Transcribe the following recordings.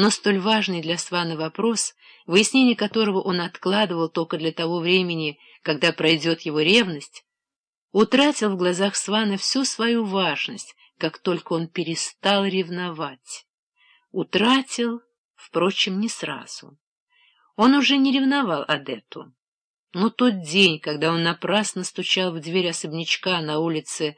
Но столь важный для Свана вопрос, выяснение которого он откладывал только для того времени, когда пройдет его ревность, утратил в глазах Свана всю свою важность, как только он перестал ревновать. Утратил, впрочем, не сразу. Он уже не ревновал Адетту. Но тот день, когда он напрасно стучал в дверь особнячка на улице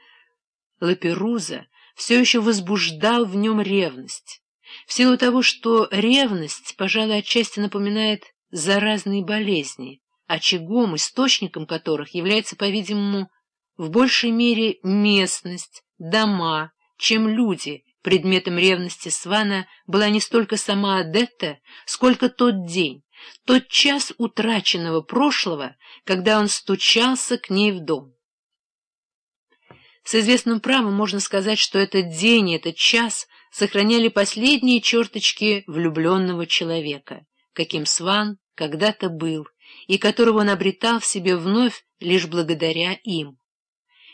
Лаперуза, все еще возбуждал в нем ревность. В силу того, что ревность, пожалуй, отчасти напоминает заразные болезни, очагом, источником которых является, по-видимому, в большей мере местность, дома, чем люди. Предметом ревности Свана была не столько сама Адетта, сколько тот день, тот час утраченного прошлого, когда он стучался к ней в дом. С известным правом можно сказать, что этот день и этот час сохраняли последние черточки влюбленного человека, каким Сван когда-то был, и которого он обретал в себе вновь лишь благодаря им.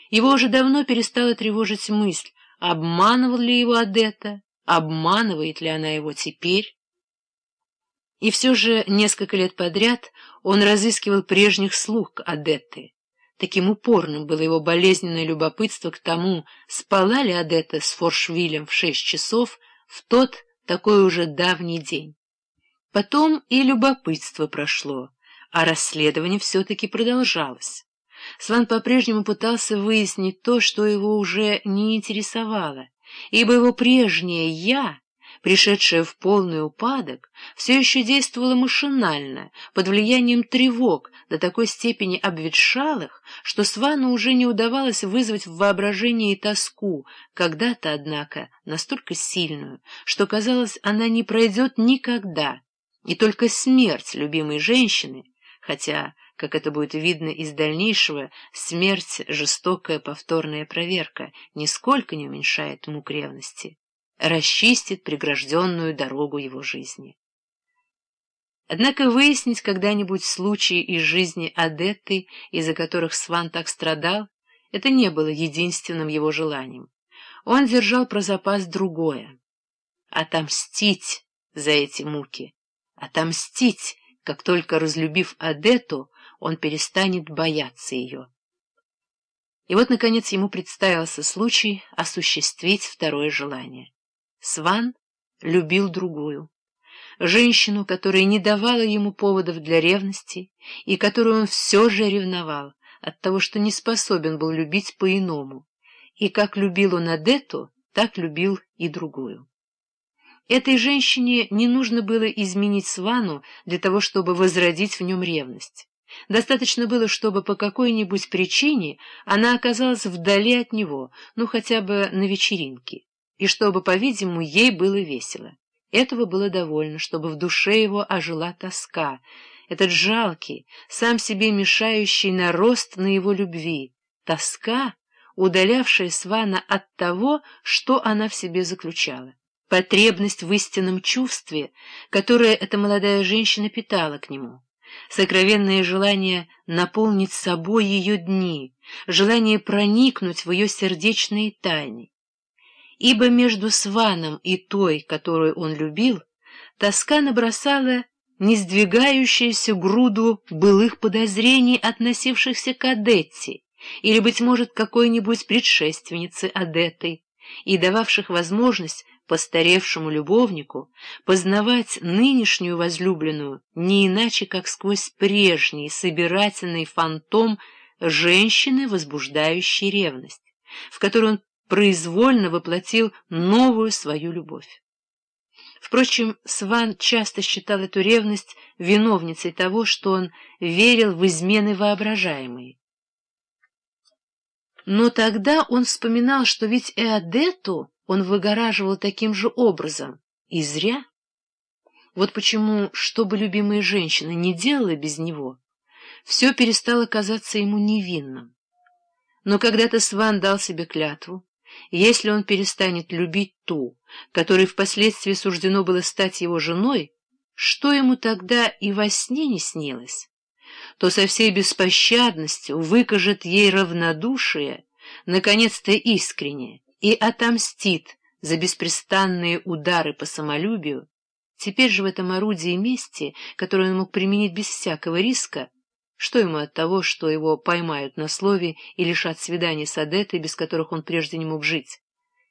Его уже давно перестала тревожить мысль, обманывал ли его Адетта, обманывает ли она его теперь. И все же несколько лет подряд он разыскивал прежних слуг Адетты. Таким упорным было его болезненное любопытство к тому, спала ли Адетта с Форшвилем в шесть часов в тот такой уже давний день. Потом и любопытство прошло, а расследование все-таки продолжалось. Сван по-прежнему пытался выяснить то, что его уже не интересовало, ибо его прежнее «я» пришедшая в полный упадок, все еще действовала машинально, под влиянием тревог, до такой степени обветшалых, что Свану уже не удавалось вызвать в воображении тоску, когда-то, однако, настолько сильную, что, казалось, она не пройдет никогда, и только смерть любимой женщины, хотя, как это будет видно из дальнейшего, смерть — жестокая повторная проверка, нисколько не уменьшает мук ревности расчистит прегражденную дорогу его жизни. Однако выяснить когда-нибудь случаи из жизни Адетты, из-за которых Сван так страдал, это не было единственным его желанием. Он держал про запас другое — отомстить за эти муки, отомстить, как только разлюбив Адетту, он перестанет бояться ее. И вот, наконец, ему представился случай осуществить второе желание. Сван любил другую, женщину, которая не давала ему поводов для ревности и которую он все же ревновал от того, что не способен был любить по-иному, и как любил он Адету, так любил и другую. Этой женщине не нужно было изменить Свану для того, чтобы возродить в нем ревность. Достаточно было, чтобы по какой-нибудь причине она оказалась вдали от него, ну хотя бы на вечеринке и чтобы, по-видимому, ей было весело. Этого было довольно, чтобы в душе его ожила тоска, этот жалкий, сам себе мешающий нарост на его любви, тоска, удалявшая Свана от того, что она в себе заключала, потребность в истинном чувстве, которое эта молодая женщина питала к нему, сокровенное желание наполнить собой ее дни, желание проникнуть в ее сердечные тайны ибо между Сваном и той, которую он любил, тоска набросала несдвигающуюся груду былых подозрений, относившихся к Адетте, или, быть может, какой-нибудь предшественнице Адетты, и дававших возможность постаревшему любовнику познавать нынешнюю возлюбленную не иначе, как сквозь прежний собирательный фантом женщины, возбуждающей ревность, в которой он произвольно воплотил новую свою любовь. Впрочем, Сван часто считал эту ревность виновницей того, что он верил в измены воображаемые. Но тогда он вспоминал, что ведь Эодету он выгораживал таким же образом, и зря. Вот почему, что бы любимая женщина не делала без него, все перестало казаться ему невинным. Но когда-то Сван дал себе клятву, если он перестанет любить ту, которой впоследствии суждено было стать его женой, что ему тогда и во сне не снилось, то со всей беспощадностью выкажет ей равнодушие, наконец-то искренне, и отомстит за беспрестанные удары по самолюбию, Теперь же в этом орудии мести, которое он мог применить без всякого риска, что ему от того, что его поймают на слове и лишат свиданий с Адетой, без которых он прежде не мог жить?